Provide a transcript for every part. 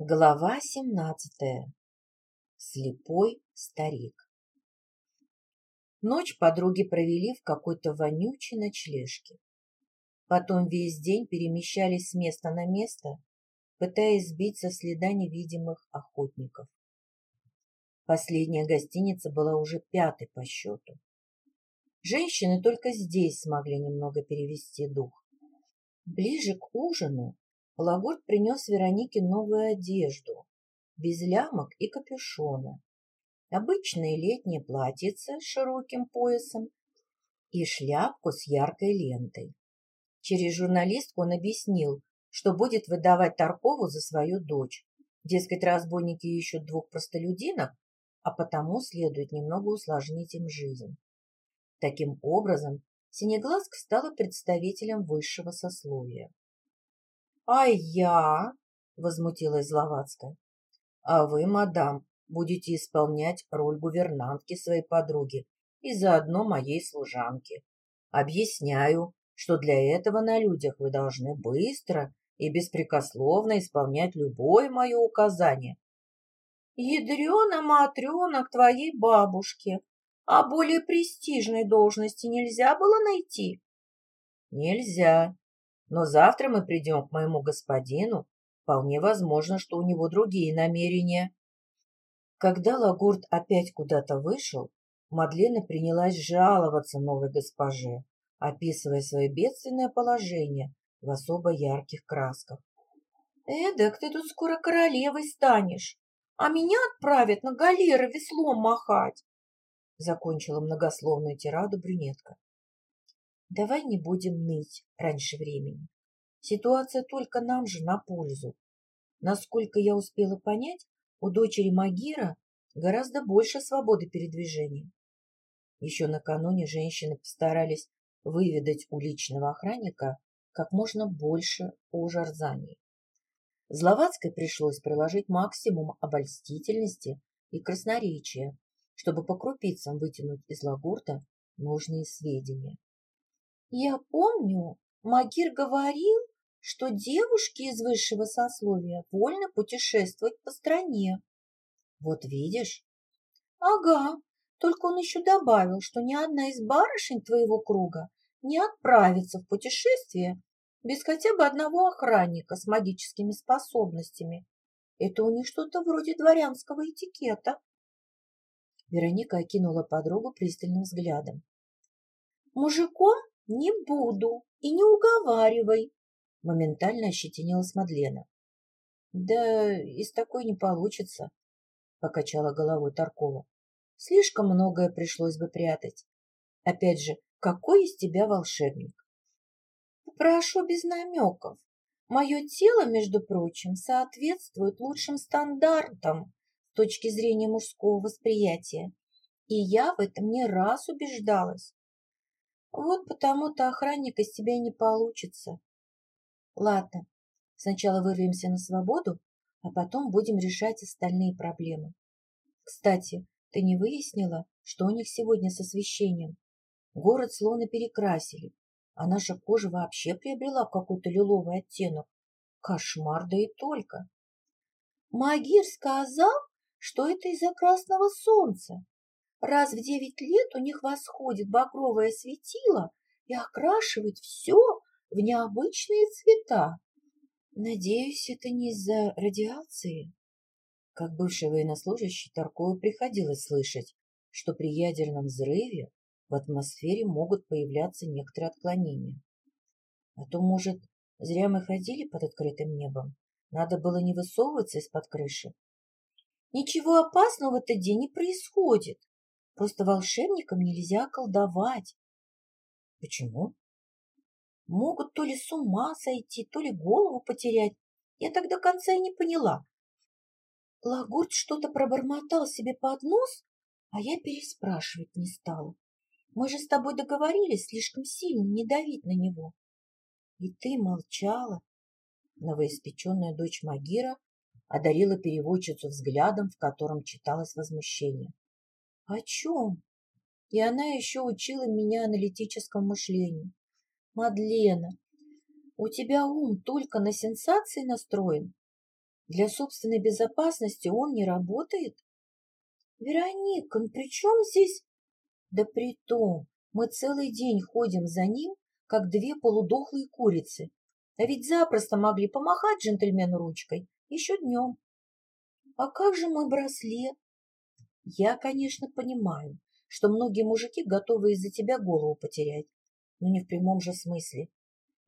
Глава семнадцатая. Слепой старик. Ночь подруги провели в какой-то вонючей ночлежке. Потом весь день перемещались с места на место, пытаясь сбить со следа невидимых охотников. Последняя гостиница была уже пятой по счету. Женщины только здесь смогли немного перевести дух. Ближе к ужину Лагурд принес Веронике новую одежду, без лямок и капюшона, обычное летнее платьице с широким поясом и шляпку с яркой лентой. Через журналистку он объяснил, что будет выдавать Таркову за свою дочь. Дескать, разбойники ищут двух простолюдинок, а потому следует немного усложнить им жизнь. Таким образом, Синеглазка стала представителем высшего сословия. «А я?» — возмутилась Зловацкая. «А вы, мадам, будете исполнять роль гувернантки своей подруги и заодно моей служанки. Объясняю, что для этого на людях вы должны быстро и беспрекословно исполнять любое мое указание. Ядрена-матрена к твоей бабушке, а более престижной должности нельзя было найти? Нельзя, но завтра мы придем к моему господину. Вполне возможно, что у него другие намерения. Когда Лагурд опять куда-то вышел, Мадлена принялась жаловаться новой госпоже, описывая свое бедственное положение в особо ярких красках. «Эдак, ты тут скоро королевой станешь, а меня отправят на галеры веслом махать!» Закончила многословную тираду брюнетка. Давай не будем ныть раньше времени. Ситуация только нам же на пользу. Насколько я успела понять, у дочери Магира гораздо больше свободы передвижения. Еще накануне женщины постарались выведать у личного охранника как можно больше о Жарзании. Зловацкой пришлось приложить максимум обольстительности и красноречия, чтобы по крупицам вытянуть из Лагурта нужные сведения. Я помню, Магир говорил, что девушки из высшего сословия вольно путешествовать по стране. Вот видишь? Ага, только он еще добавил, что ни одна из барышень твоего круга не отправится в путешествие без хотя бы одного охранника с магическими способностями. Это у них что-то вроде дворянского этикета. Вероника окинула подругу пристальным взглядом. Мужиком «Не буду и не уговаривай», — моментально ощетинилась Мадлена. «Да из такой не получится», — покачала головой Таркова. «Слишком многое пришлось бы прятать. Опять же, какой из тебя волшебник?» «Прошу без намеков. Мое тело, между прочим, соответствует лучшим стандартам с точки зрения мужского восприятия, и я в этом не раз убеждалась. Вот потому-то охранник из тебя не получится. Ладно, сначала вырвемся на свободу, а потом будем решать остальные проблемы. Кстати, ты не выяснила, что у них сегодня с освещением? Город словно перекрасили, а наша кожа вообще приобрела какой-то лиловый оттенок. Кошмар, да и только. Магир сказал, что это из-за красного солнца. Раз в девять лет у них восходит багровое светило и окрашивает все в необычные цвета. Надеюсь, это не из-за радиации. Как бывший военнослужащий Таркову приходилось слышать, что при ядерном взрыве в атмосфере могут появляться некоторые отклонения. А то, может, зря мы ходили под открытым небом? Надо было не высовываться из-под крыши. Ничего опасного в этот день не происходит. Просто волшебникам нельзя колдовать. Почему? Могут то ли с ума сойти, то ли голову потерять. Я так до конца и не поняла. Лагурт что-то пробормотал себе под нос, а я переспрашивать не стала. Мы же с тобой договорились слишком сильно не давить на него. И ты молчала. Новоиспеченная дочь Магира одарила переводчицу взглядом, в котором читалось возмущение. О чем? И она еще учила меня аналитическому мышлению. Мадлена, у тебя ум только на сенсации настроен? Для собственной безопасности он не работает? Вероника, ну при чем здесь? Да при том, мы целый день ходим за ним, как две полудохлые курицы. А ведь запросто могли помахать джентльмену ручкой еще днем. А как же мой браслет? Я, конечно, понимаю, что многие мужики готовы из-за тебя голову потерять, но не в прямом же смысле.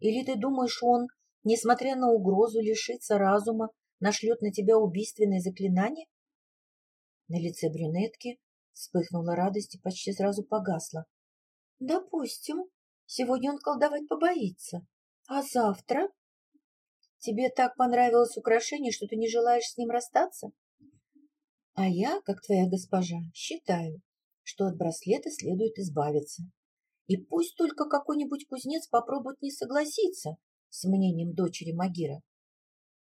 Или ты думаешь, он, несмотря на угрозу лишиться разума, нашлет на тебя убийственное заклинание? На лице брюнетки вспыхнула радость и почти сразу погасла. Допустим, сегодня он колдовать побоится. А завтра? Тебе так понравилось украшение, что ты не желаешь с ним расстаться? А я, как твоя госпожа, считаю, что от браслета следует избавиться. И пусть только какой-нибудь кузнец попробует не согласиться с мнением дочери Магира.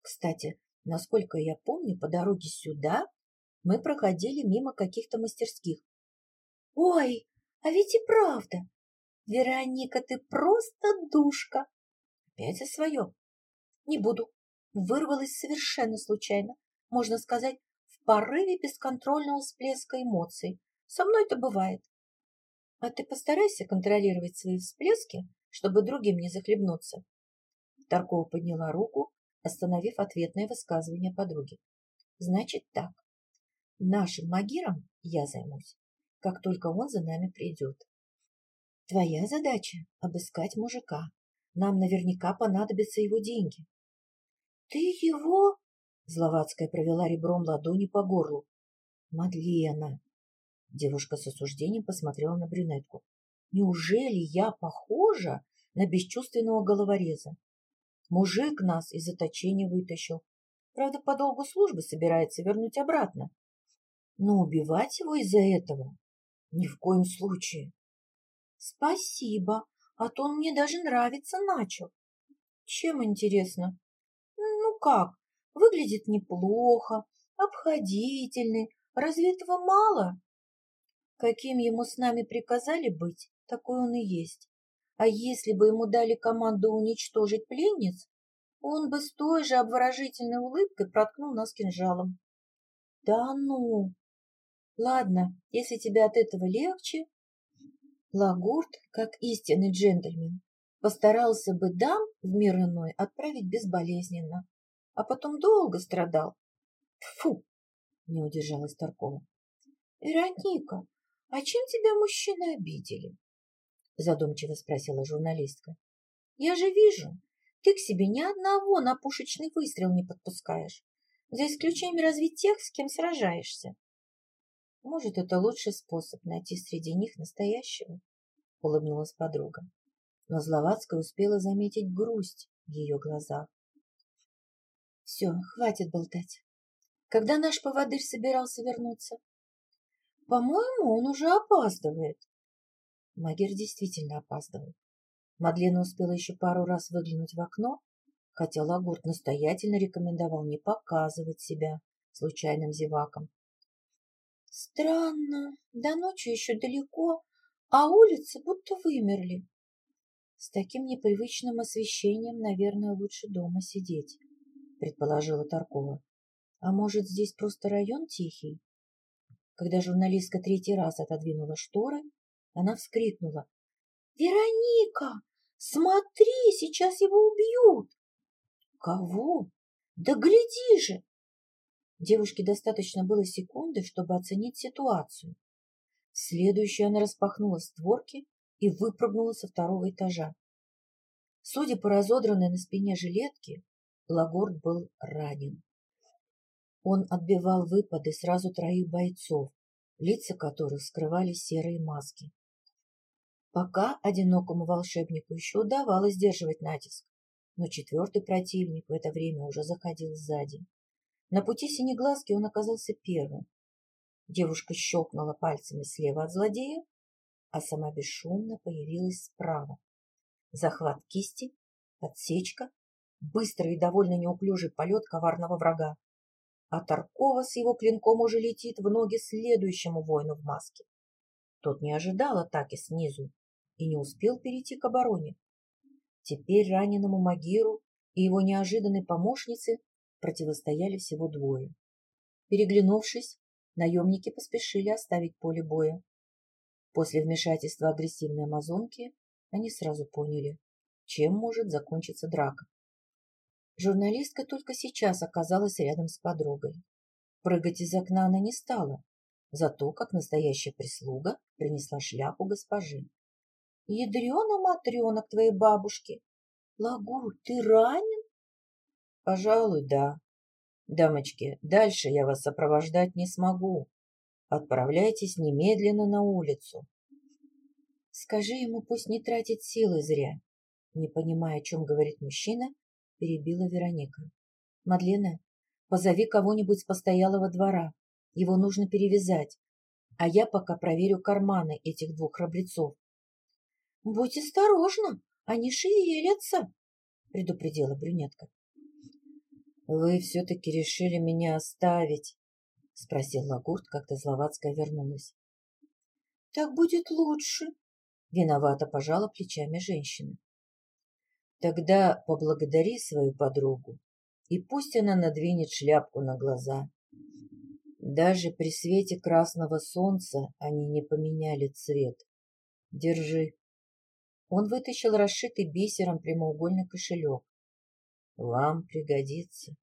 Кстати, насколько я помню, по дороге сюда мы проходили мимо каких-то мастерских. Ой, а ведь и правда. Вероника, ты просто душка. Опять за свое. Не буду. Вырвалась совершенно случайно. Можно сказать, порыве бесконтрольного всплеска эмоций. Со мной это бывает. А ты постарайся контролировать свои всплески, чтобы другим не захлебнуться. Таркова подняла руку, остановив ответное высказывание подруги. Значит так. Нашим магиром я займусь, как только он за нами придет. Твоя задача — обыскать мужика. Нам наверняка понадобятся его деньги. Ты его... Зловацкая провела ребром ладони по горлу. Мадлена, Девушка с осуждением посмотрела на брюнетку. Неужели я похожа на бесчувственного головореза? Мужик нас из заточения вытащил. Правда, по долгу службы собирается вернуть обратно. Но убивать его из-за этого ни в коем случае. Спасибо, а то он мне даже нравится начал. Чем интересно? Ну как, выглядит неплохо, обходительный. Разве этого мало? Каким ему с нами приказали быть, такой он и есть. А если бы ему дали команду уничтожить пленниц, он бы с той же обворожительной улыбкой проткнул нас кинжалом. Да ну! Ладно, если тебе от этого легче... Лагурт, как истинный джентльмен, постарался бы дам в мир иной отправить безболезненно, а потом долго страдал. Фу! Не удержалась Таркова. Вероника, «А чем тебя мужчины обидели?» Задумчиво спросила журналистка. «Я же вижу, ты к себе ни одного на пушечный выстрел не подпускаешь, за исключением разве тех, с кем сражаешься. Может, это лучший способ найти среди них настоящего?» Улыбнулась подруга. Но Зловацкая успела заметить грусть в ее глазах. «Все, хватит болтать. Когда наш поводырь собирался вернуться?» По-моему, он уже опаздывает. Магер действительно опаздывал. Мадлена успела еще пару раз выглянуть в окно, хотя Лагурт настоятельно рекомендовал не показывать себя случайным зевакам. Странно, до ночи еще далеко, а улицы будто вымерли. С таким непривычным освещением, наверное, лучше дома сидеть, предположила Таркова. А может, здесь просто район тихий? Когда журналистка третий раз отодвинула шторы, она вскрикнула. «Вероника, смотри, сейчас его убьют!» «Кого? Да гляди же!» Девушке достаточно было секунды, чтобы оценить ситуацию. Следующую она распахнула створки и выпрыгнула со второго этажа. Судя по разодранной на спине жилетке, Лагорд был ранен. Он отбивал выпады сразу троих бойцов, лица которых скрывали серые маски. Пока одинокому волшебнику еще удавалось сдерживать натиск, но четвертый противник в это время уже заходил сзади. На пути синеглазки он оказался первым. Девушка щелкнула пальцами слева от злодея, а сама бесшумно появилась справа. Захват кисти, подсечка, быстрый и довольно неуклюжий полет коварного врага а Таркова с его клинком уже летит в ноги следующему воину в маске. Тот не ожидал атаки снизу и не успел перейти к обороне. Теперь раненому Магиру и его неожиданной помощнице противостояли всего двое. Переглянувшись, наемники поспешили оставить поле боя. После вмешательства агрессивной амазонки они сразу поняли, чем может закончиться драка. Журналистка только сейчас оказалась рядом с подругой. Прыгать из окна она не стала, зато, как настоящая прислуга, принесла шляпу госпожи. — Ядрена матрена к твоей бабушке! Лагур, ты ранен? — Пожалуй, да. Дамочки, дальше я вас сопровождать не смогу. Отправляйтесь немедленно на улицу. Скажи ему, пусть не тратит силы зря. Не понимая, о чем говорит мужчина, перебила Вероника. Мадлена, позови кого-нибудь с постоялого двора. Его нужно перевязать. А я пока проверю карманы этих двух храбрецов. — Будь осторожна, они шевелятся, — предупредила брюнетка. — Вы все-таки решили меня оставить, — спросил Лагурт, когда Зловацкая вернулась. — Так будет лучше, — виновато пожала плечами женщина. Тогда поблагодари свою подругу, и пусть она надвинет шляпку на глаза. Даже при свете красного солнца они не поменяли цвет. Держи. Он вытащил расшитый бисером прямоугольный кошелек. Вам пригодится.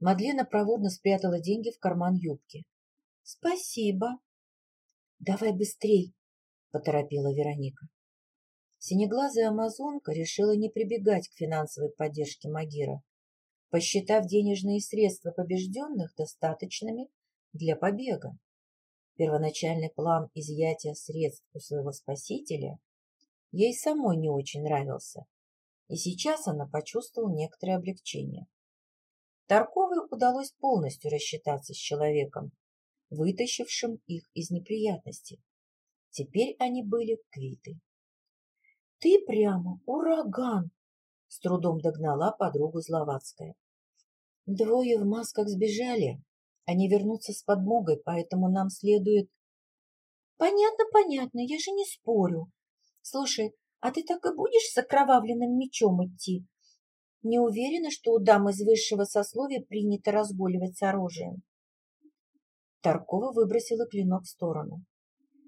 Мадлена проводно спрятала деньги в карман юбки. Спасибо. Давай быстрей, поторопила Вероника. Синеглазая амазонка решила не прибегать к финансовой поддержке Магира, посчитав денежные средства побежденных достаточными для побега. Первоначальный план изъятия средств у своего спасителя ей самой не очень нравился, и сейчас она почувствовала некоторое облегчение. Тарковой удалось полностью рассчитаться с человеком, вытащившим их из неприятностей. Теперь они были квиты. Ты прямо ураган! С трудом догнала подругу Зловацкая. Двое в масках сбежали. Они вернутся с подмогой, поэтому нам следует... Понятно, понятно, я же не спорю. Слушай, а ты так и будешь с окровавленным мечом идти? Не уверена, что у дам из высшего сословия принято разгуливать оружием. Таркова выбросила клинок в сторону.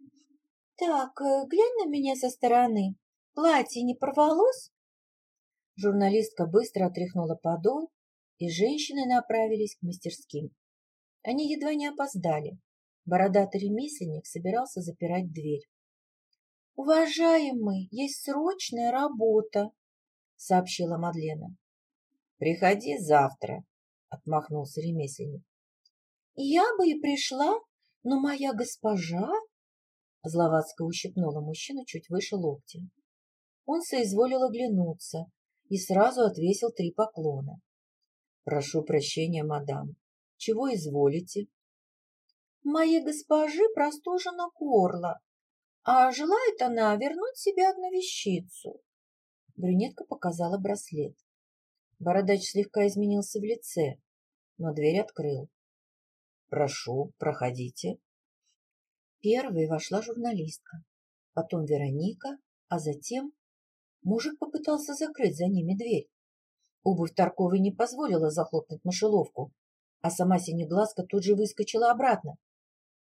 — Так, э, глянь на меня со стороны. Платье не порвалось? Журналистка быстро отряхнула подол, и женщины направились к мастерским. Они едва не опоздали. Бородатый ремесленник собирался запирать дверь. — Уважаемый, есть срочная работа, — сообщила Мадлена. — Приходи завтра, — отмахнулся ремесленник. — Я бы и пришла, но моя госпожа... Зловацкая ущипнула мужчину чуть выше локтя. Он соизволил оглянуться и сразу отвесил три поклона. — Прошу прощения, мадам. Чего изволите? — Моей госпожи простужено горло, а желает она вернуть себе одну вещицу. Брюнетка показала браслет. Бородач слегка изменился в лице, но дверь открыл. — Прошу, проходите. Первой вошла журналистка, потом Вероника, а затем Мужик попытался закрыть за ними дверь. Обувь Тарковой не позволила захлопнуть мышеловку, а сама синеглазка тут же выскочила обратно.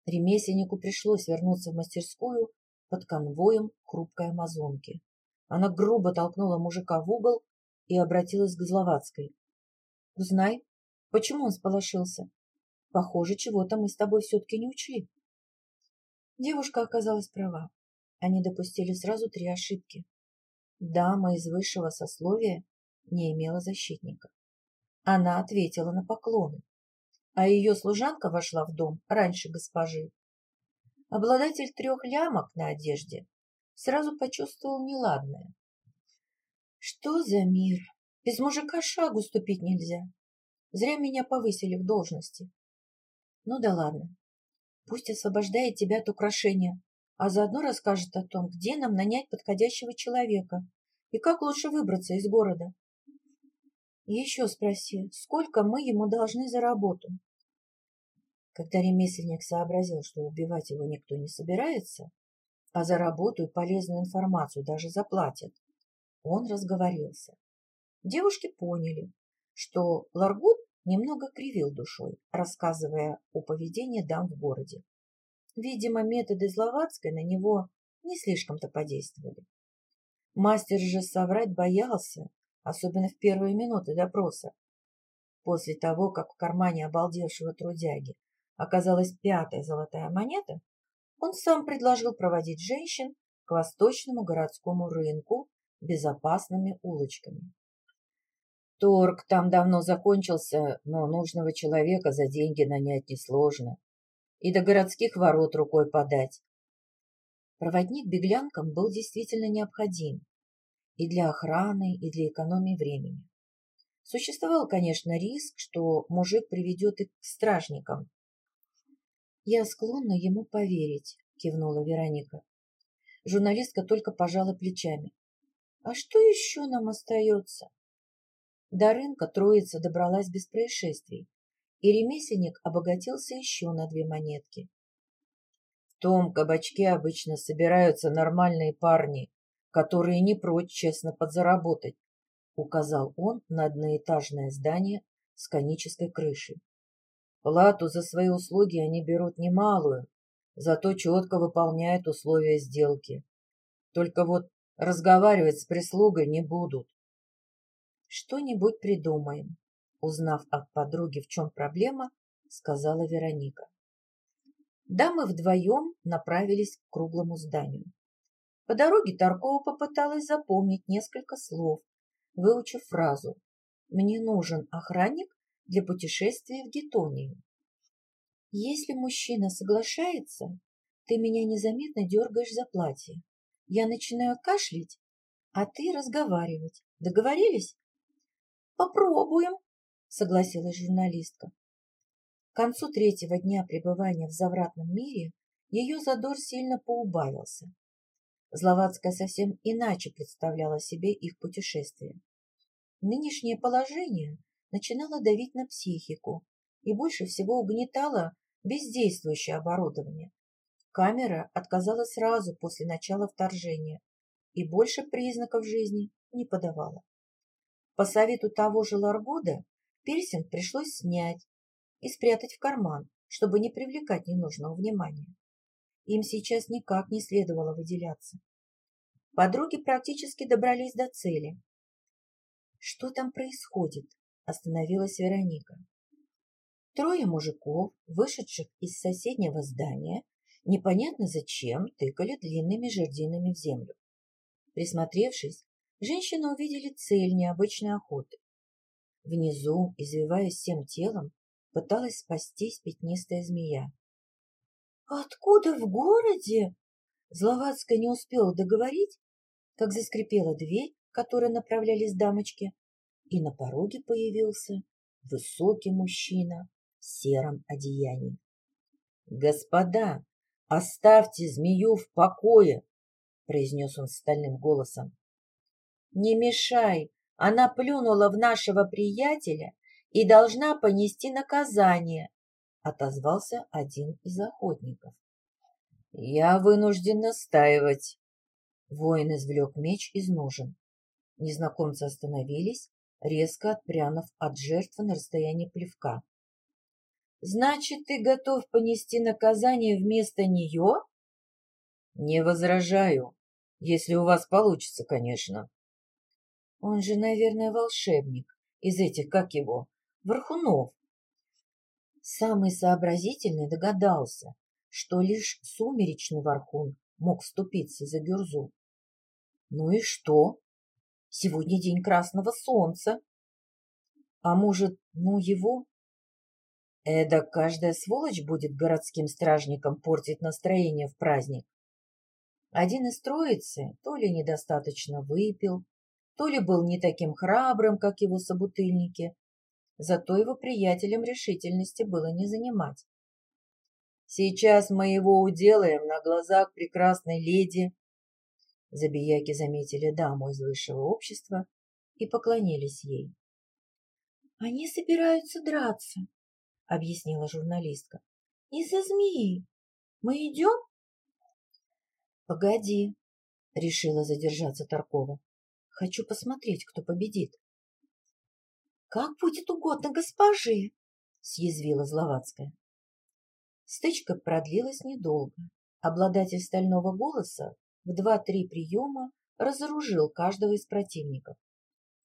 Ремесленнику пришлось вернуться в мастерскую под конвоем хрупкой амазонки. Она грубо толкнула мужика в угол и обратилась к Зловацкой. — Узнай, почему он сполошился? Похоже, чего-то мы с тобой все-таки не учли. Девушка оказалась права. Они допустили сразу три ошибки дама из высшего сословия не имела защитника. Она ответила на поклоны, а ее служанка вошла в дом раньше госпожи. Обладатель трех лямок на одежде сразу почувствовал неладное. Что за мир? Без мужика шагу ступить нельзя. Зря меня повысили в должности. Ну да ладно. Пусть освобождает тебя от украшения, а заодно расскажет о том, где нам нанять подходящего человека и как лучше выбраться из города. еще спроси, сколько мы ему должны за работу? Когда ремесленник сообразил, что убивать его никто не собирается, а за работу и полезную информацию даже заплатят, он разговорился. Девушки поняли, что Ларгут немного кривил душой, рассказывая о поведении дам в городе. Видимо, методы Зловацкой на него не слишком-то подействовали. Мастер же соврать боялся, особенно в первые минуты допроса. После того, как в кармане обалдевшего трудяги оказалась пятая золотая монета, он сам предложил проводить женщин к восточному городскому рынку безопасными улочками. Торг там давно закончился, но нужного человека за деньги нанять несложно. И до городских ворот рукой подать. Проводник беглянкам был действительно необходим и для охраны, и для экономии времени. Существовал, конечно, риск, что мужик приведет их к стражникам. «Я склонна ему поверить», — кивнула Вероника. Журналистка только пожала плечами. «А что еще нам остается?» До рынка троица добралась без происшествий, и ремесленник обогатился еще на две монетки. В том кабачке обычно собираются нормальные парни, которые не прочь честно подзаработать, указал он на одноэтажное здание с конической крышей. Плату за свои услуги они берут немалую, зато четко выполняют условия сделки. Только вот разговаривать с прислугой не будут. Что-нибудь придумаем. Узнав от подруги, в чем проблема, сказала Вероника. Дамы вдвоем направились к круглому зданию. По дороге Таркова попыталась запомнить несколько слов, выучив фразу «Мне нужен охранник для путешествия в Гетонию». Если мужчина соглашается, ты меня незаметно дергаешь за платье. Я начинаю кашлять, а ты разговаривать. Договорились? Попробуем, согласилась журналистка. К концу третьего дня пребывания в завратном мире ее задор сильно поубавился. Зловацкая совсем иначе представляла себе их путешествие. Нынешнее положение начинало давить на психику и больше всего угнетало бездействующее оборудование. Камера отказала сразу после начала вторжения и больше признаков жизни не подавала. По совету того же Ларгода пирсинг пришлось снять и спрятать в карман, чтобы не привлекать ненужного внимания. Им сейчас никак не следовало выделяться. Подруги практически добрались до цели. «Что там происходит?» – остановилась Вероника. Трое мужиков, вышедших из соседнего здания, непонятно зачем тыкали длинными жердинами в землю. Присмотревшись, женщины увидели цель необычной охоты. Внизу, извиваясь всем телом, пыталась спастись пятнистая змея. «Откуда в городе?» Зловацкая не успела договорить, как заскрипела дверь, к которой направлялись дамочки, и на пороге появился высокий мужчина в сером одеянии. «Господа, оставьте змею в покое!» — произнес он стальным голосом. «Не мешай! Она плюнула в нашего приятеля и должна понести наказание!» — отозвался один из охотников. «Я вынужден настаивать!» Воин извлек меч из ножен. Незнакомцы остановились, резко отпрянув от жертвы на расстоянии плевка. «Значит, ты готов понести наказание вместо нее?» «Не возражаю, если у вас получится, конечно», он же, наверное, волшебник из этих, как его, Вархунов. Самый сообразительный догадался, что лишь сумеречный Вархун мог вступиться за Гюрзу. Ну и что? Сегодня день красного солнца. А может, ну его? Эда каждая сволочь будет городским стражникам портить настроение в праздник. Один из троицы то ли недостаточно выпил, то ли был не таким храбрым, как его собутыльники, зато его приятелям решительности было не занимать. «Сейчас мы его уделаем на глазах прекрасной леди», Забияки заметили даму из высшего общества и поклонились ей. «Они собираются драться», — объяснила журналистка. «Из-за змеи. Мы идем?» «Погоди», — решила задержаться Таркова. Хочу посмотреть, кто победит. Как будет угодно госпоже, съязвила Зловацкая. Стычка продлилась недолго. Обладатель стального голоса в два-три приема разоружил каждого из противников,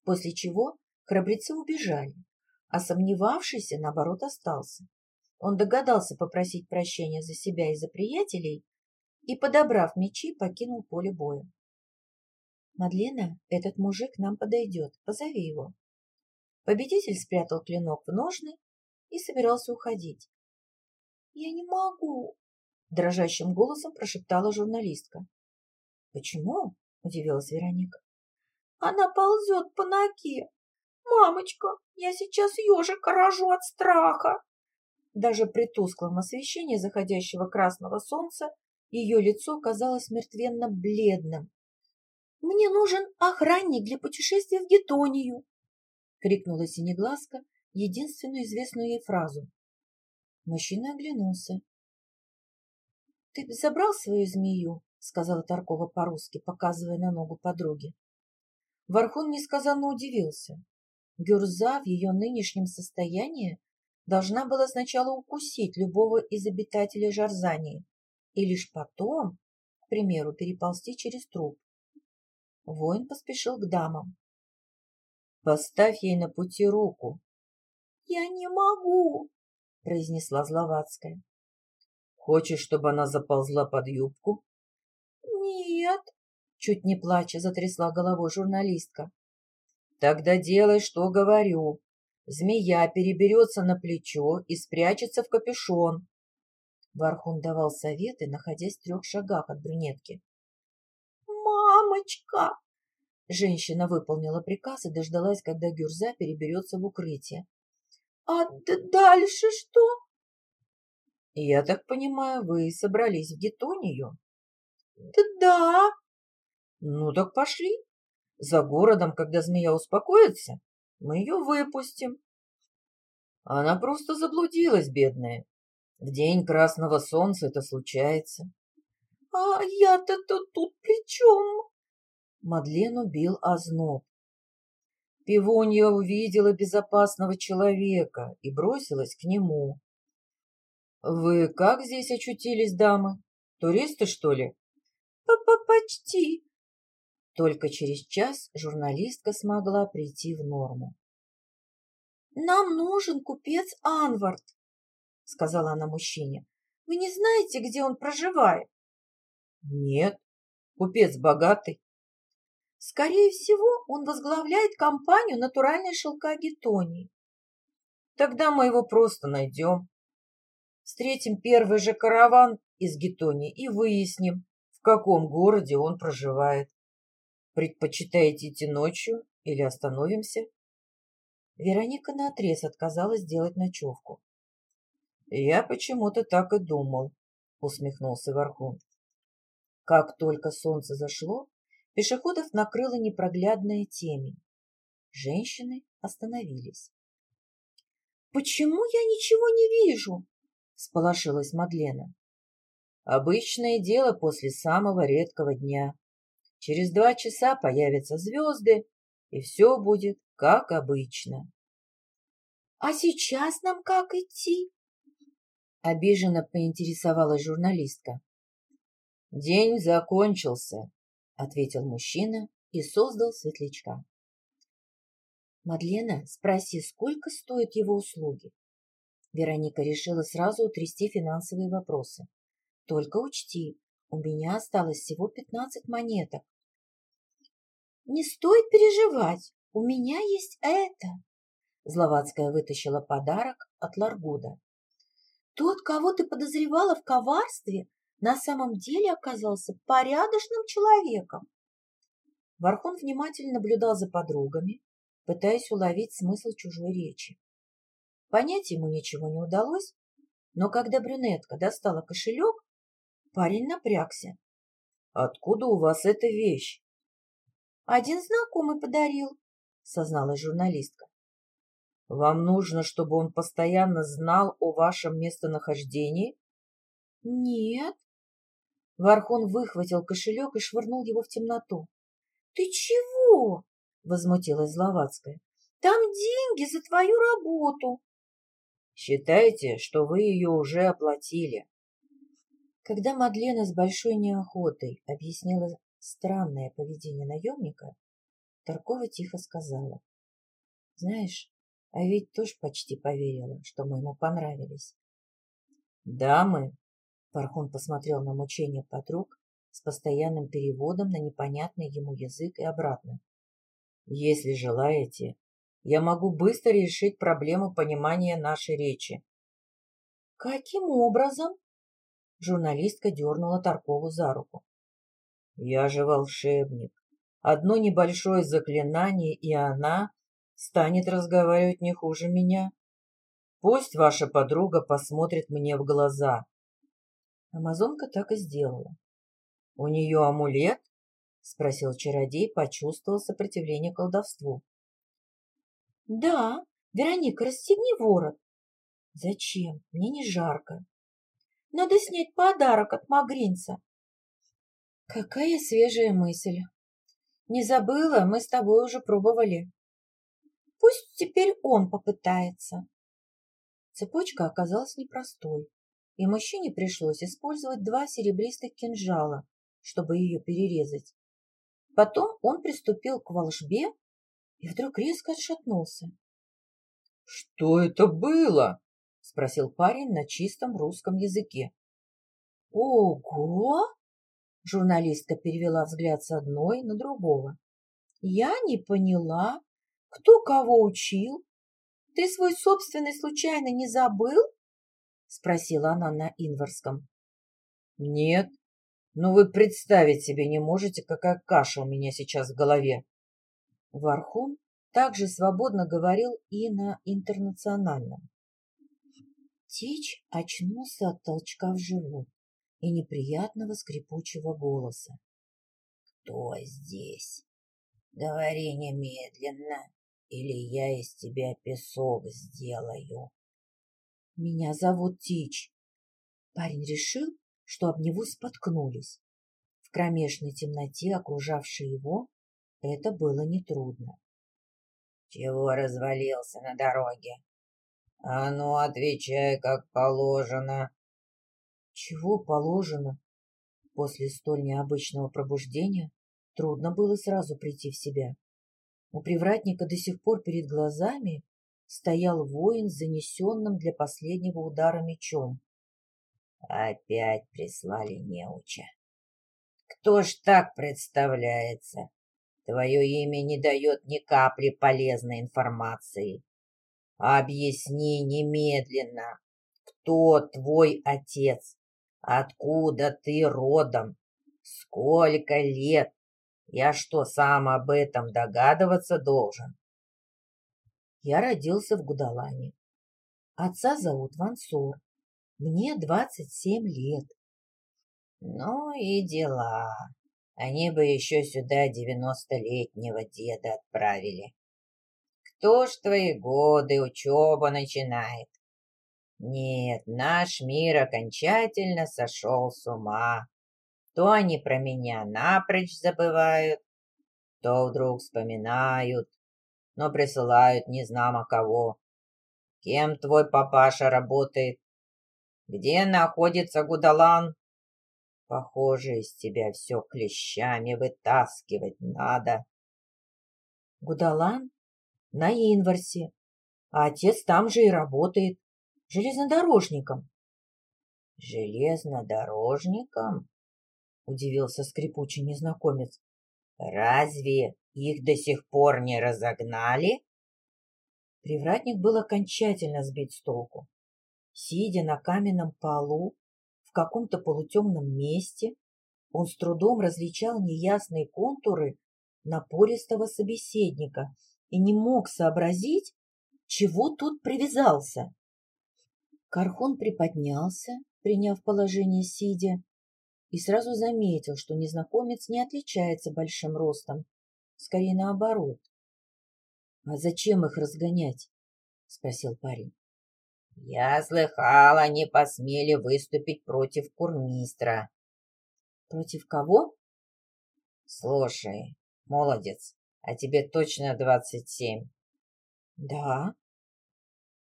после чего храбрецы убежали, а сомневавшийся, наоборот, остался. Он догадался попросить прощения за себя и за приятелей и, подобрав мечи, покинул поле боя. «Мадлена, этот мужик нам подойдет, позови его». Победитель спрятал клинок в ножны и собирался уходить. «Я не могу», — дрожащим голосом прошептала журналистка. «Почему?» — удивилась Вероника. «Она ползет по ноге. Мамочка, я сейчас ежика рожу от страха». Даже при тусклом освещении заходящего красного солнца ее лицо казалось мертвенно бледным. «Мне нужен охранник для путешествия в Гетонию!» — крикнула Синеглазка единственную известную ей фразу. Мужчина оглянулся. «Ты забрал свою змею?» — сказала Таркова по-русски, показывая на ногу подруги. Вархун несказанно удивился. Гюрза в ее нынешнем состоянии должна была сначала укусить любого из обитателей Жарзании и лишь потом, к примеру, переползти через труп. Воин поспешил к дамам. «Поставь ей на пути руку». «Я не могу», — произнесла Зловацкая. «Хочешь, чтобы она заползла под юбку?» «Нет», — чуть не плача затрясла головой журналистка. «Тогда делай, что говорю. Змея переберется на плечо и спрячется в капюшон. Вархун давал советы, находясь в трех шагах от брюнетки. «Мамочка!» Женщина выполнила приказ и дождалась, когда Гюрза переберется в укрытие. «А дальше что?» «Я так понимаю, вы собрались в Гетонию?» «Да». «Ну так пошли. За городом, когда змея успокоится, мы ее выпустим. Она просто заблудилась, бедная. В день красного солнца это случается. А я-то тут при чем? Мадлен убил озноб. Пивонья увидела безопасного человека и бросилась к нему. «Вы как здесь очутились, дамы? Туристы, что ли?» П -п «Почти», только через час журналистка смогла прийти в норму. «Нам нужен купец Анвард», — сказала она мужчине. «Вы не знаете, где он проживает?» «Нет, купец богатый». «Скорее всего, он возглавляет компанию «Натуральная шелка Гетонии». «Тогда мы его просто найдем. Встретим первый же караван из Гетонии и выясним, в каком городе он проживает». Предпочитаете идти ночью или остановимся? Вероника наотрез отказалась делать ночевку. Я почему-то так и думал, усмехнулся Вархун. Как только солнце зашло, пешеходов накрыла непроглядная темень. Женщины остановились. «Почему я ничего не вижу?» — сполошилась Мадлена. «Обычное дело после самого редкого дня», Через два часа появятся звезды, и все будет как обычно. — А сейчас нам как идти? — обиженно поинтересовалась журналистка. — День закончился, — ответил мужчина и создал светлячка. — Мадлена, спроси, сколько стоят его услуги? Вероника решила сразу утрясти финансовые вопросы. Только учти, у меня осталось всего пятнадцать монеток. Не стоит переживать, у меня есть это. Зловацкая вытащила подарок от Ларгуда. Тот, кого ты подозревала в коварстве, на самом деле оказался порядочным человеком. Вархон внимательно наблюдал за подругами, пытаясь уловить смысл чужой речи. Понять ему ничего не удалось, но когда брюнетка достала кошелек, парень напрягся. «Откуда у вас эта вещь?» Один знакомый подарил, созналась журналистка. Вам нужно, чтобы он постоянно знал о вашем местонахождении? Нет. Вархон выхватил кошелек и швырнул его в темноту. Ты чего? Возмутилась Зловацкая. Там деньги за твою работу. Считайте, что вы ее уже оплатили. Когда Мадлена с большой неохотой объяснила странное поведение наемника, Таркова тихо сказала. Знаешь, а ведь тоже почти поверила, что мы ему понравились. Дамы, Пархун посмотрел на мучения подруг с постоянным переводом на непонятный ему язык и обратно. Если желаете, я могу быстро решить проблему понимания нашей речи. Каким образом? Журналистка дернула Таркову за руку. Я же волшебник. Одно небольшое заклинание, и она станет разговаривать не хуже меня. Пусть ваша подруга посмотрит мне в глаза. Амазонка так и сделала. — У нее амулет? — спросил чародей, почувствовал сопротивление колдовству. — Да, Вероника, расстегни ворот. — Зачем? Мне не жарко. — Надо снять подарок от Магринца. — Какая свежая мысль. Не забыла, мы с тобой уже пробовали. Пусть теперь он попытается. Цепочка оказалась непростой, и мужчине пришлось использовать два серебристых кинжала, чтобы ее перерезать. Потом он приступил к волшбе и вдруг резко отшатнулся. — Что это было? — спросил парень на чистом русском языке. — Ого! — журналистка перевела взгляд с одной на другого. — Я не поняла. Кто кого учил? Ты свой собственный случайно не забыл? Спросила она на инварском. Нет, но вы представить себе не можете, какая каша у меня сейчас в голове. Вархун также свободно говорил и на интернациональном. Тич очнулся от толчка в живот и неприятного скрипучего голоса. «Кто здесь? Говори немедленно!» или я из тебя песок сделаю. Меня зовут Тич. Парень решил, что об него споткнулись. В кромешной темноте, окружавшей его, это было нетрудно. Чего развалился на дороге? А ну, отвечай, как положено. Чего положено? После столь необычного пробуждения трудно было сразу прийти в себя. У привратника до сих пор перед глазами стоял воин занесенным для последнего удара мечом. Опять прислали неуча. Кто ж так представляется? Твое имя не дает ни капли полезной информации. Объясни немедленно, кто твой отец? Откуда ты родом? Сколько лет я что, сам об этом догадываться должен? Я родился в Гудалане. Отца зовут Вансор. Мне двадцать семь лет. Ну и дела. Они бы еще сюда девяностолетнего деда отправили. Кто ж твои годы, учеба начинает? Нет, наш мир окончательно сошел с ума. То они про меня напрочь забывают, то вдруг вспоминают, но присылают незнамо кого. Кем твой папаша работает? Где находится Гудалан? Похоже, из тебя все клещами вытаскивать надо. Гудалан на Инварсе, а отец там же и работает, железнодорожником. Железнодорожником? — удивился скрипучий незнакомец. «Разве их до сих пор не разогнали?» Привратник был окончательно сбит с толку. Сидя на каменном полу, в каком-то полутемном месте, он с трудом различал неясные контуры напористого собеседника и не мог сообразить, чего тут привязался. Кархон приподнялся, приняв положение сидя, и сразу заметил, что незнакомец не отличается большим ростом, скорее наоборот. — А зачем их разгонять? — спросил парень. — Я слыхал, они посмели выступить против курмистра. — Против кого? — Слушай, молодец, а тебе точно двадцать семь. Да.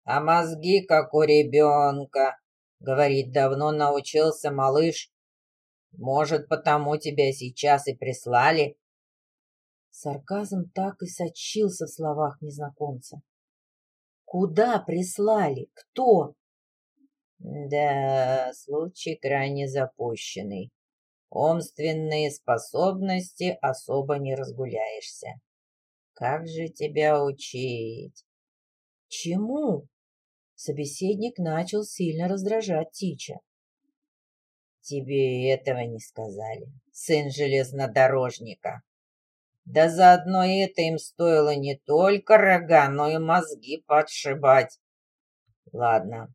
А мозги, как у ребенка. Говорит, давно научился малыш. Может, потому тебя сейчас и прислали? Сарказм так и сочился в словах незнакомца. Куда прислали? Кто? Да, случай крайне запущенный. Умственные способности особо не разгуляешься. Как же тебя учить? Чему? Собеседник начал сильно раздражать Тича. Тебе этого не сказали, сын железнодорожника. Да заодно это им стоило не только рога, но и мозги подшибать. Ладно,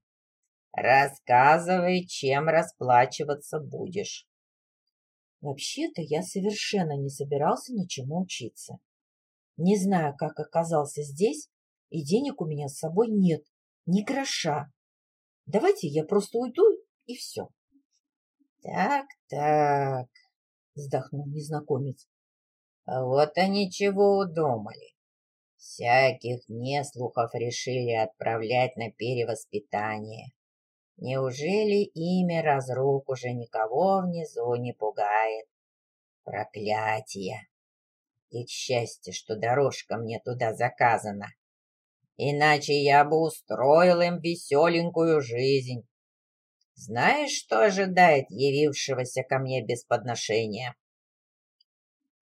рассказывай, чем расплачиваться будешь. Вообще-то я совершенно не собирался ничему учиться. Не знаю, как оказался здесь, и денег у меня с собой нет, ни гроша. Давайте я просто уйду, и все. Так, так, вздохнул незнакомец. Вот они чего удумали. Всяких неслухов решили отправлять на перевоспитание. Неужели имя разрук уже никого внизу не пугает? Проклятие! И к счастью, что дорожка мне туда заказана. Иначе я бы устроил им веселенькую жизнь. Знаешь, что ожидает явившегося ко мне без подношения?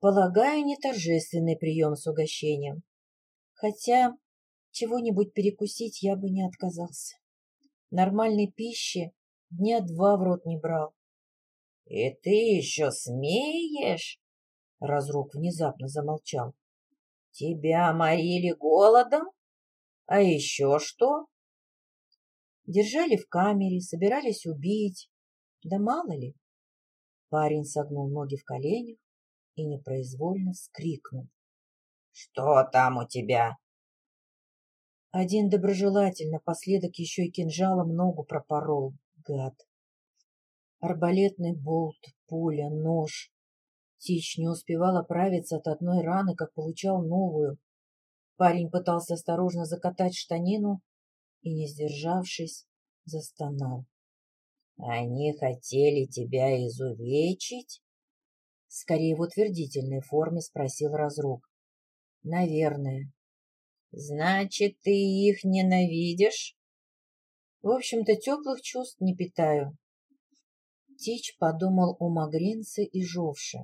Полагаю, не торжественный прием с угощением. Хотя чего-нибудь перекусить я бы не отказался. Нормальной пищи дня два в рот не брал. — И ты еще смеешь? — Разрук внезапно замолчал. — Тебя морили голодом? А еще что? Держали в камере, собирались убить. Да мало ли. Парень согнул ноги в коленях и непроизвольно вскрикнул. «Что там у тебя?» Один доброжелательно, напоследок еще и кинжалом ногу пропорол, гад. Арбалетный болт, пуля, нож. Тич не успевал оправиться от одной раны, как получал новую. Парень пытался осторожно закатать штанину и, не сдержавшись, застонал. «Они хотели тебя изувечить?» Скорее в утвердительной форме спросил Разрук. «Наверное». «Значит, ты их ненавидишь?» «В общем-то, теплых чувств не питаю». Тич подумал о Магринце и Жовше.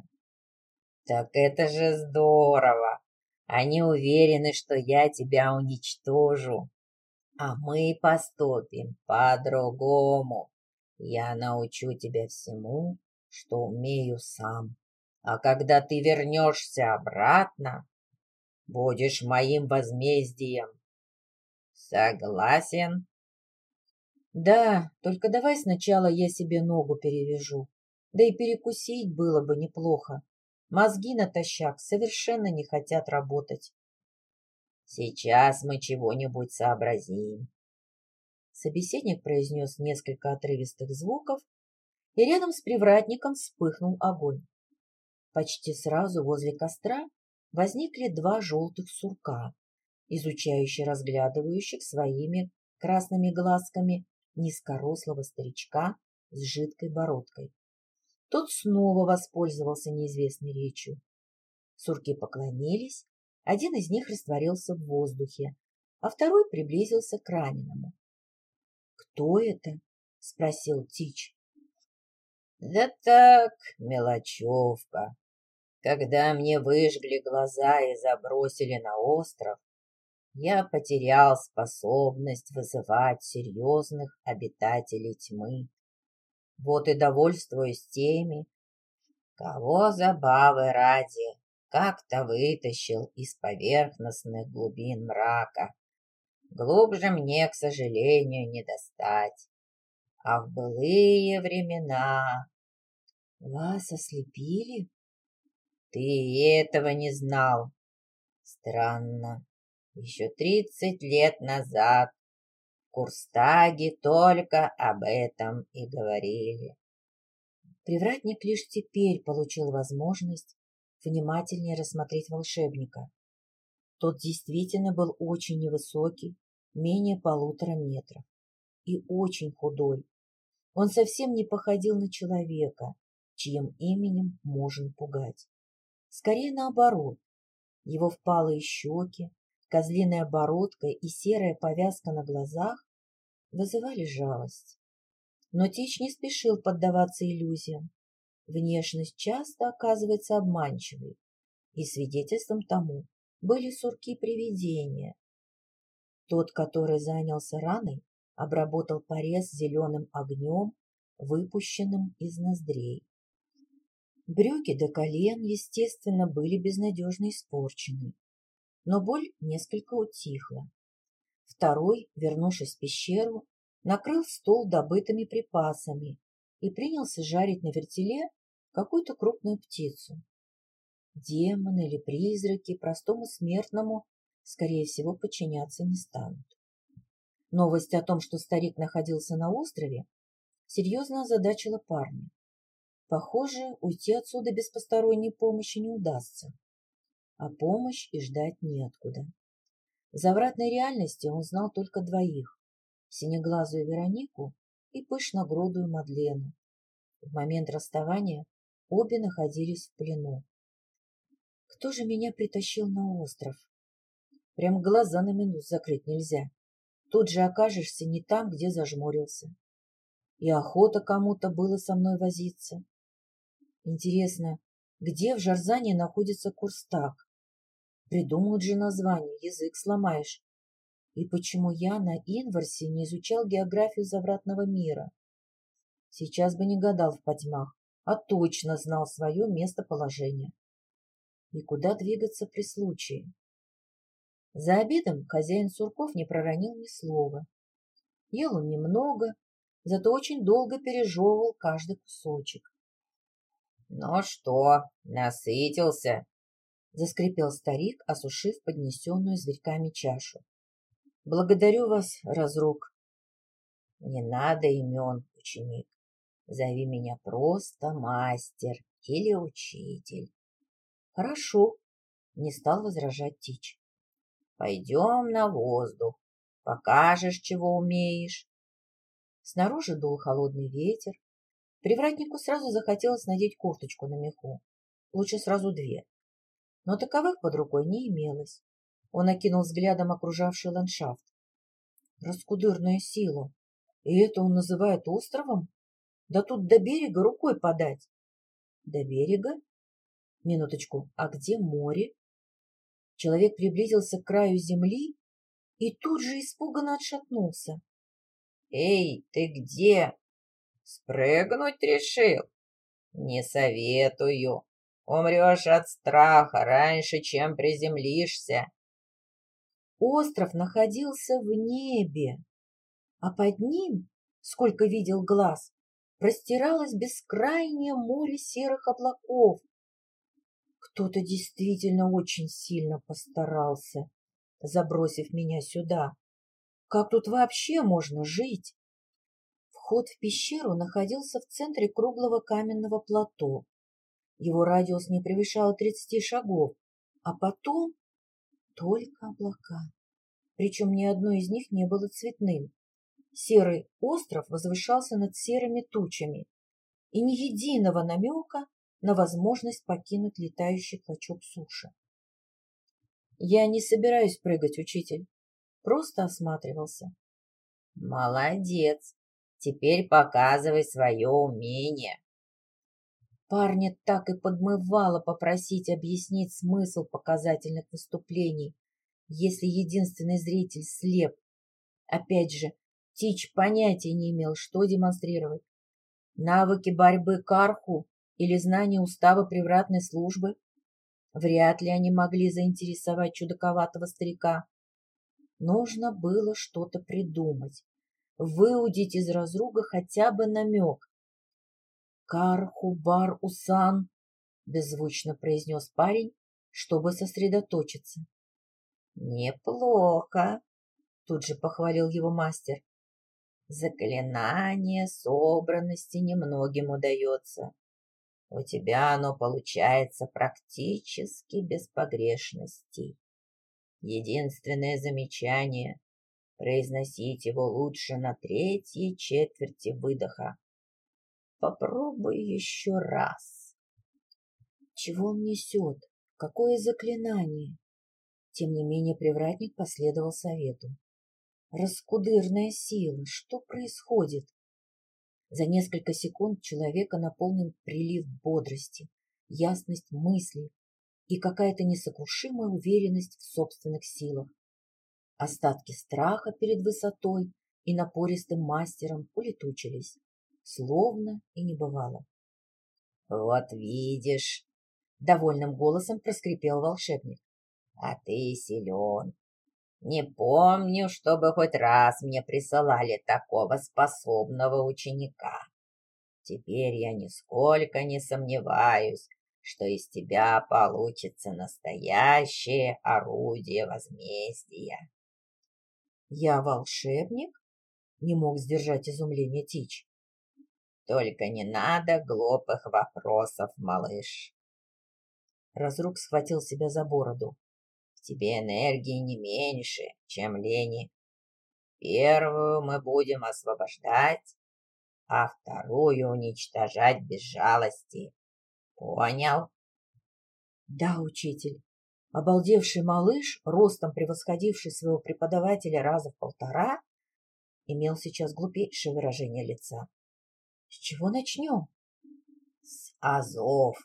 «Так это же здорово! Они уверены, что я тебя уничтожу. А мы поступим по-другому. Я научу тебя всему, что умею сам. А когда ты вернешься обратно, будешь моим возмездием. Согласен? Да, только давай сначала я себе ногу перевяжу. Да и перекусить было бы неплохо. Мозги натощак совершенно не хотят работать. Сейчас мы чего-нибудь сообразим. Собеседник произнес несколько отрывистых звуков, и рядом с привратником вспыхнул огонь. Почти сразу возле костра возникли два желтых сурка, изучающе разглядывающих своими красными глазками низкорослого старичка с жидкой бородкой. Тот снова воспользовался неизвестной речью. Сурки поклонились, один из них растворился в воздухе, а второй приблизился к раненому. «Кто это?» — спросил Тич. «Да так, мелочевка. Когда мне выжгли глаза и забросили на остров, я потерял способность вызывать серьезных обитателей тьмы. Вот и довольствуюсь теми, кого забавы ради как-то вытащил из поверхностных глубин мрака. Глубже мне, к сожалению, не достать. А в былые времена... Вас ослепили? Ты этого не знал. Странно. Еще тридцать лет назад в Курстаге только об этом и говорили. Привратник лишь теперь получил возможность внимательнее рассмотреть волшебника. Тот действительно был очень невысокий, менее полутора метров, и очень худой. Он совсем не походил на человека, чьим именем можно пугать. Скорее наоборот, его впалые щеки, козлиная бородка и серая повязка на глазах вызывали жалость. Но Тич не спешил поддаваться иллюзиям. Внешность часто оказывается обманчивой, и свидетельством тому были сурки-привидения. Тот, который занялся раной, обработал порез зеленым огнем, выпущенным из ноздрей. Брюки до колен, естественно, были безнадежно испорчены, но боль несколько утихла. Второй, вернувшись в пещеру, накрыл стол добытыми припасами и принялся жарить на вертеле какую-то крупную птицу. Демоны или призраки простому смертному, скорее всего, подчиняться не станут. Новость о том, что старик находился на острове, серьезно озадачила парня. Похоже, уйти отсюда без посторонней помощи не удастся. А помощь и ждать неоткуда. В завратной реальности он знал только двоих – синеглазую Веронику и пышногрудую Мадлену. В момент расставания обе находились в плену. Кто же меня притащил на остров? Прям глаза на минут закрыть нельзя. Тут же окажешься не там, где зажмурился. И охота кому-то было со мной возиться. Интересно, где в Жарзане находится Курстак? Придумают же название, язык сломаешь. И почему я на Инварсе не изучал географию завратного мира? Сейчас бы не гадал в потьмах, а точно знал свое местоположение. И куда двигаться при случае? За обедом хозяин Сурков не проронил ни слова. Ел он немного, зато очень долго пережевывал каждый кусочек. «Ну что, насытился?» — заскрипел старик, осушив поднесенную зверьками чашу. «Благодарю вас, разрук». «Не надо имен, ученик. Зови меня просто мастер или учитель». «Хорошо», — не стал возражать Тич. «Пойдем на воздух, покажешь, чего умеешь». Снаружи дул холодный ветер, Привратнику сразу захотелось надеть курточку на меху. Лучше сразу две. Но таковых под рукой не имелось. Он окинул взглядом окружавший ландшафт. Раскудырная сила. И это он называет островом? Да тут до берега рукой подать. До берега? Минуточку, а где море? Человек приблизился к краю земли и тут же испуганно отшатнулся. «Эй, ты где?» Спрыгнуть решил? Не советую. Умрешь от страха раньше, чем приземлишься. Остров находился в небе, а под ним, сколько видел глаз, простиралось бескрайнее море серых облаков. Кто-то действительно очень сильно постарался, забросив меня сюда. Как тут вообще можно жить? Вход в пещеру находился в центре круглого каменного плато. Его радиус не превышал тридцати шагов, а потом только облака. Причем ни одно из них не было цветным. Серый остров возвышался над серыми тучами, и ни единого намека на возможность покинуть летающий клочок суши. Я не собираюсь прыгать, учитель. Просто осматривался. Молодец. Теперь показывай свое умение. Парня так и подмывало попросить объяснить смысл показательных выступлений, если единственный зритель слеп. Опять же, Тич понятия не имел, что демонстрировать. Навыки борьбы карху или знания устава привратной службы? Вряд ли они могли заинтересовать чудаковатого старика. Нужно было что-то придумать выудить из разруга хотя бы намек. «Кархубар Усан», — беззвучно произнес парень, чтобы сосредоточиться. «Неплохо», — тут же похвалил его мастер. «Заклинание собранности немногим удается. У тебя оно получается практически без погрешностей. Единственное замечание — произносить его лучше на третьей четверти выдоха. Попробуй еще раз. Чего он несет? Какое заклинание? Тем не менее привратник последовал совету. Раскудырная сила, что происходит? За несколько секунд человека наполнил прилив бодрости, ясность мыслей и какая-то несокрушимая уверенность в собственных силах. Остатки страха перед высотой и напористым мастером улетучились, словно и не бывало. «Вот видишь!» — довольным голосом проскрипел волшебник. «А ты силен. Не помню, чтобы хоть раз мне присылали такого способного ученика. Теперь я нисколько не сомневаюсь, что из тебя получится настоящее орудие возмездия. Я волшебник? Не мог сдержать изумление Тич. Только не надо глупых вопросов, малыш. Разрук схватил себя за бороду. Тебе энергии не меньше, чем лени. Первую мы будем освобождать, а вторую уничтожать без жалости. Понял? Да, учитель. Обалдевший малыш, ростом превосходивший своего преподавателя раза в полтора, имел сейчас глупейшее выражение лица. С чего начнем? С азов.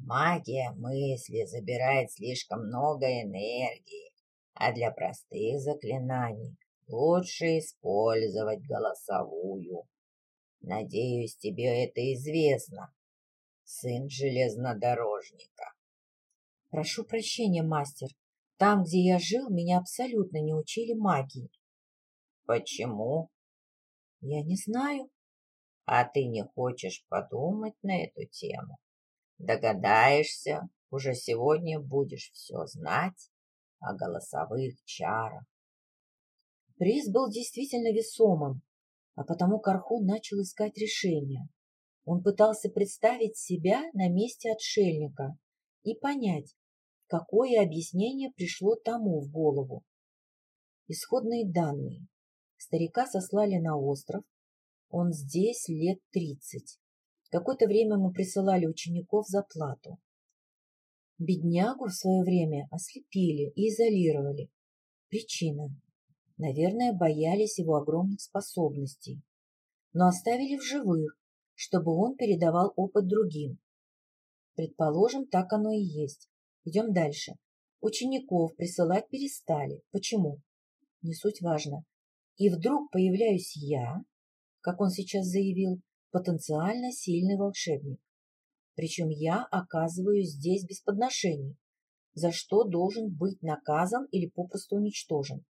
Магия мысли забирает слишком много энергии, а для простых заклинаний лучше использовать голосовую. Надеюсь, тебе это известно, сын железнодорожника. Прошу прощения, мастер. Там, где я жил, меня абсолютно не учили магии. Почему? Я не знаю. А ты не хочешь подумать на эту тему? Догадаешься, уже сегодня будешь все знать о голосовых чарах. Приз был действительно весомым, а потому Кархун начал искать решение. Он пытался представить себя на месте отшельника и понять, какое объяснение пришло тому в голову. Исходные данные. Старика сослали на остров, он здесь лет тридцать. Какое-то время мы присылали учеников за плату. Беднягу в свое время ослепили и изолировали. Причина. Наверное, боялись его огромных способностей. Но оставили в живых, чтобы он передавал опыт другим. Предположим, так оно и есть. Идем дальше. Учеников присылать перестали. Почему? Не суть важно. И вдруг появляюсь я, как он сейчас заявил, потенциально сильный волшебник. Причем я оказываюсь здесь без подношений, за что должен быть наказан или попросту уничтожен.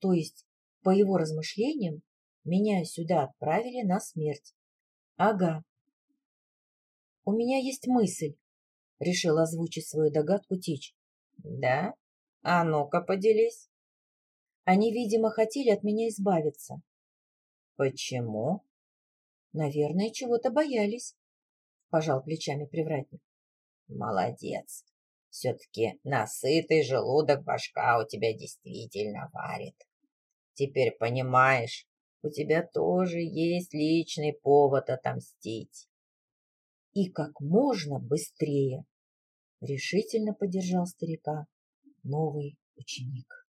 То есть, по его размышлениям, меня сюда отправили на смерть. Ага. У меня есть мысль, решил озвучить свою догадку Тич. Да? А ну-ка поделись. Они, видимо, хотели от меня избавиться. Почему? Наверное, чего-то боялись, пожал плечами привратник. Молодец. Все-таки насытый желудок башка у тебя действительно варит. Теперь понимаешь, у тебя тоже есть личный повод отомстить. И как можно быстрее, решительно поддержал старика новый ученик.